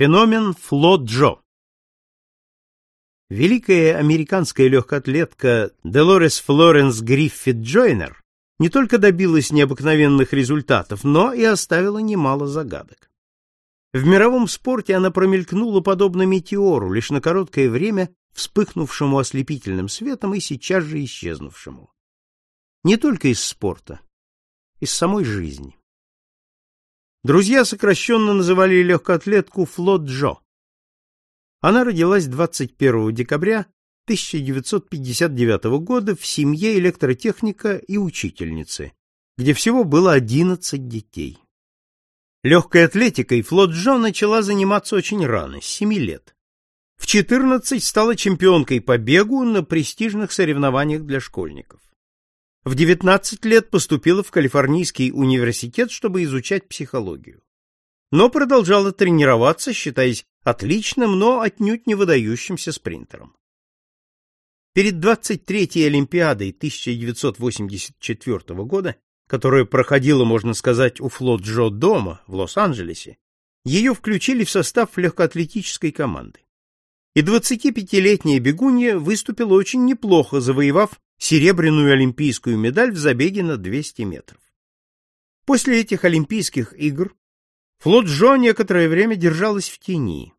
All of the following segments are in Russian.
Феномен Фло Джо Великая американская легкоатлетка Делорес Флоренс Гриффит Джойнер не только добилась необыкновенных результатов, но и оставила немало загадок. В мировом спорте она промелькнула подобно метеору, лишь на короткое время вспыхнувшему ослепительным светом и сейчас же исчезнувшему. Не только из спорта, из самой жизни. Друзья сокращенно называли легкоатлетку Фло Джо. Она родилась 21 декабря 1959 года в семье электротехника и учительницы, где всего было 11 детей. Легкой атлетикой Флот Джо начала заниматься очень рано, с 7 лет. В 14 стала чемпионкой по бегу на престижных соревнованиях для школьников. В 19 лет поступила в Калифорнийский университет, чтобы изучать психологию. Но продолжала тренироваться, считаясь отличным, но отнюдь не выдающимся спринтером. Перед 23-й Олимпиадой 1984 года, которая проходила, можно сказать, у Флот Джо дома в Лос-Анджелесе, ее включили в состав легкоатлетической команды. И 25-летняя бегунья выступила очень неплохо, завоевав серебряную олимпийскую медаль в забеге на 200 метров. После этих Олимпийских игр Флот Джо некоторое время держалась в тени.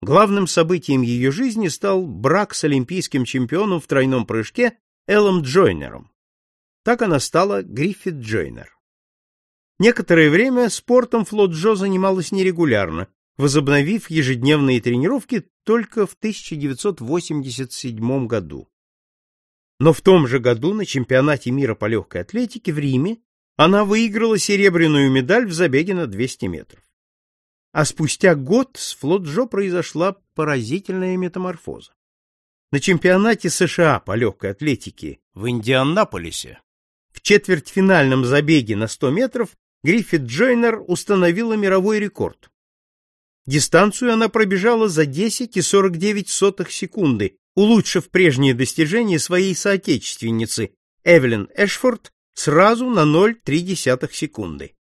Главным событием ее жизни стал брак с олимпийским чемпионом в тройном прыжке Эллом Джойнером. Так она стала Гриффит Джойнер. Некоторое время спортом Флот Джо занималась нерегулярно, возобновив ежедневные тренировки только в 1987 году. Но в том же году на чемпионате мира по легкой атлетике в Риме она выиграла серебряную медаль в забеге на 200 метров. А спустя год с Флоджо произошла поразительная метаморфоза. На чемпионате США по легкой атлетике в Индианаполисе в четвертьфинальном забеге на 100 метров Гриффит Джойнер установила мировой рекорд. Дистанцию она пробежала за 10,49 секунды, улучшив прежние достижения своей соотечественницы Эвелин Эшфорд сразу на 0,3 секунды.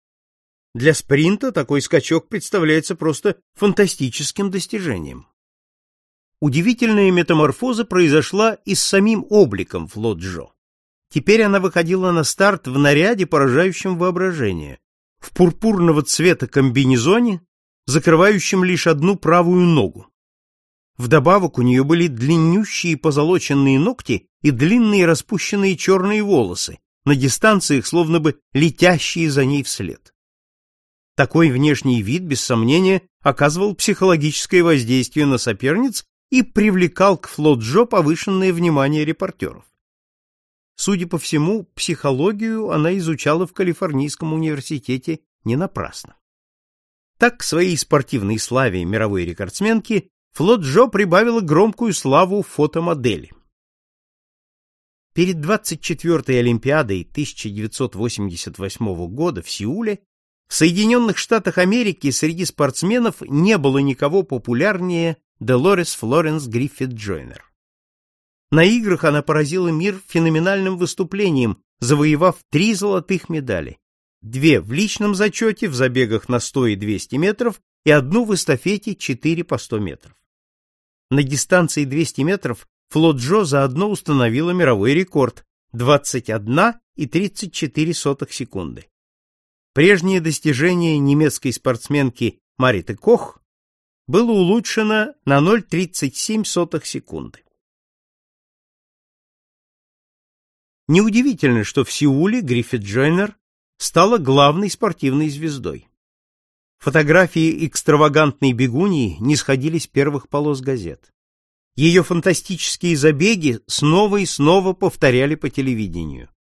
Для спринта такой скачок представляется просто фантастическим достижением. Удивительная метаморфоза произошла и с самим обликом Флоджо. Теперь она выходила на старт в наряде, поражающем воображение, в пурпурного цвета комбинезоне, закрывающем лишь одну правую ногу. Вдобавок у нее были длиннющие позолоченные ногти и длинные распущенные черные волосы, на дистанциях словно бы летящие за ней вслед. Такой внешний вид, без сомнения, оказывал психологическое воздействие на соперниц и привлекал к Флоджо повышенное внимание репортеров. Судя по всему, психологию она изучала в Калифорнийском университете не напрасно. Так к своей спортивной славе мировой рекордсменки Флоджо прибавила громкую славу фотомодели. Перед 24-й Олимпиадой 1988 года в Сеуле в Соединенных Штатах Америки среди спортсменов не было никого популярнее Делорес Флоренс Гриффит Джойнер. На играх она поразила мир феноменальным выступлением, завоевав три золотых медали. Две в личном зачете в забегах на 100 и 200 метров и одну в эстафете 4 по 100 метров. На дистанции 200 метров Флот Джо заодно установила мировой рекорд 21 и 34 секунды. Прежнее достижение немецкой спортсменки Мариты Кох было улучшено на 0,37 секунды. Неудивительно, что в Сеуле Гриффит Джойнер стала главной спортивной звездой. Фотографии экстравагантной бегуньи не сходили с первых полос газет. Ее фантастические забеги снова и снова повторяли по телевидению.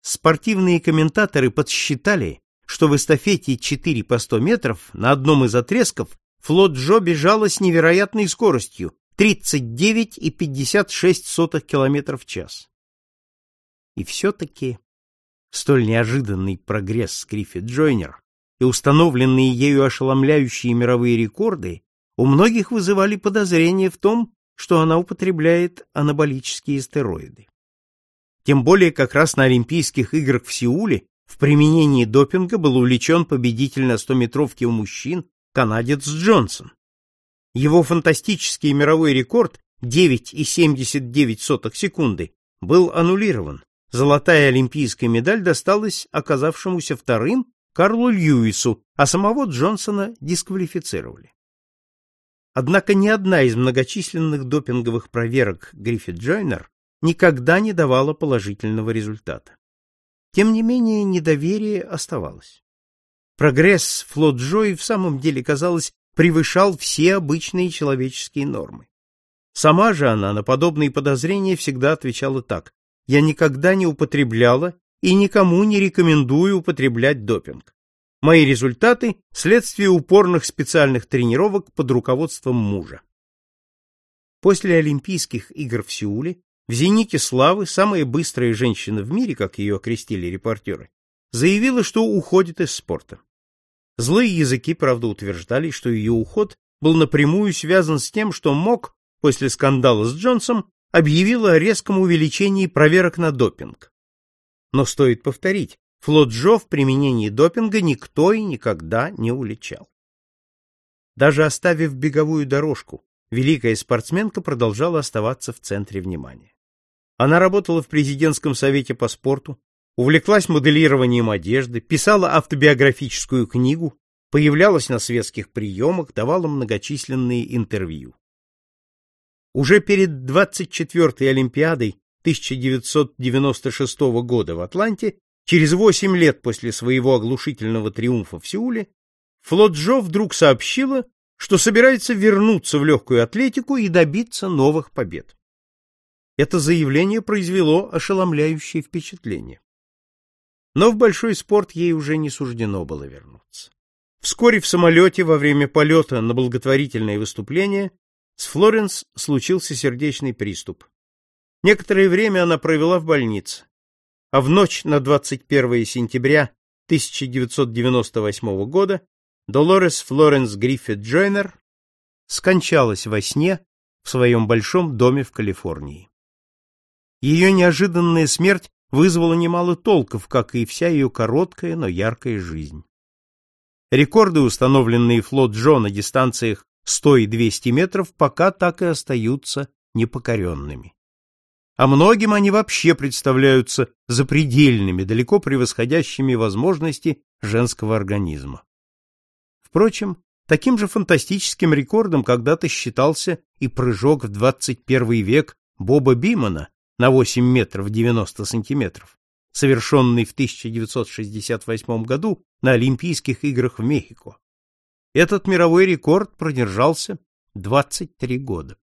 Спортивные комментаторы подсчитали, что в эстафете 4 по 100 метров на одном из отрезков флот Джо бежала с невероятной скоростью 39,56 км в час. И все-таки столь неожиданный прогресс Скриффи Джойнер и установленные ею ошеломляющие мировые рекорды у многих вызывали подозрение в том, что она употребляет анаболические стероиды. Тем более как раз на Олимпийских играх в Сеуле в применении допинга был увлечен победитель на 100-метровке у мужчин канадец Джонсон, Его фантастический мировой рекорд 9,79 секунды был аннулирован. Золотая олимпийская медаль досталась оказавшемуся вторым Карлу Льюису, а самого Джонсона дисквалифицировали. Однако ни одна из многочисленных допинговых проверок Гриффит Джойнер никогда не давала положительного результата. Тем не менее, недоверие оставалось. Прогресс Флот Джой в самом деле, казалось, превышал все обычные человеческие нормы. Сама же она на подобные подозрения всегда отвечала так: "Я никогда не употребляла и никому не рекомендую употреблять допинг. Мои результаты – следствие упорных специальных тренировок под руководством мужа. После Олимпийских игр в Сеуле в «Зените славы» самая быстрая женщина в мире, как ее окрестили репортеры, заявила, что уходит из спорта. Злые языки, правда, утверждали, что ее уход был напрямую связан с тем, что МОК после скандала с Джонсом объявила о резком увеличении проверок на допинг. Но стоит повторить, флот Джо в применении допинга никто и никогда не уличал. Даже оставив беговую дорожку, великая спортсменка продолжала оставаться в центре внимания. Она работала в президентском совете по спорту, увлеклась моделированием одежды, писала автобиографическую книгу, появлялась на светских приемах, давала многочисленные интервью. Уже перед 24-й Олимпиадой 1996 года в Атланте, через 8 лет после своего оглушительного триумфа в Сеуле, флот Джо вдруг сообщила, что собирается вернуться в легкую атлетику и добиться новых побед. Это заявление произвело ошеломляющее впечатление. Но в большой спорт ей уже не суждено было вернуться. Вскоре в самолете во время полета на благотворительное выступление с Флоренс случился сердечный приступ. Некоторое время она провела в больнице, а в ночь на 21 сентября 1998 года Долорес Флоренс Гриффит Джойнер скончалась во сне в своем большом доме в Калифорнии. Ее неожиданная смерть вызвала немало толков, как и вся ее короткая, но яркая жизнь. Рекорды, установленные флот Джо на дистанциях 100 и 200 метров, пока так и остаются непокоренными а многим они вообще представляются запредельными, далеко превосходящими возможности женского организма. Впрочем, таким же фантастическим рекордом когда-то считался и прыжок в 21 век Боба Бимана на 8 метров 90 сантиметров, совершенный в 1968 году на Олимпийских играх в Мехико. Этот мировой рекорд продержался 23 года.